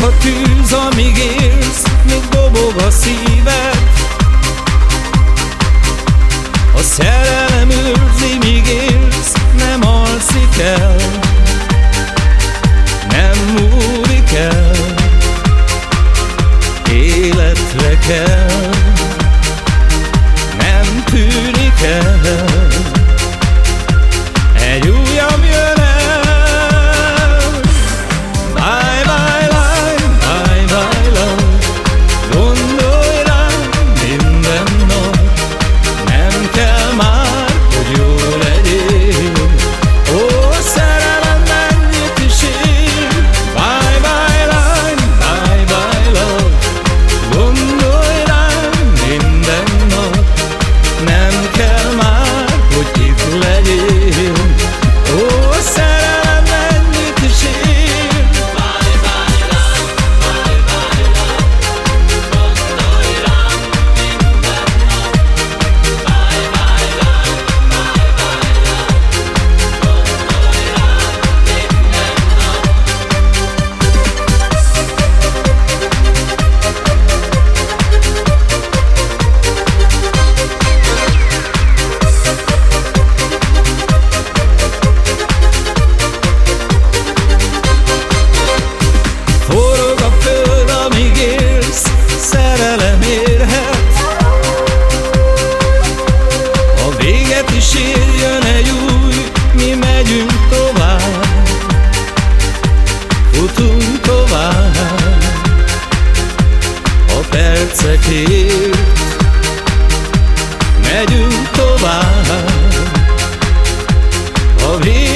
Dobog a tűz, amíg élsz, még dobog a szíved. A szerelem őrzi, míg élsz, nem alszik el Nem múlik el. Életre kell Nem tűnik el. megyünk tovább, futunk tovább, a percekért megyünk tovább, a vég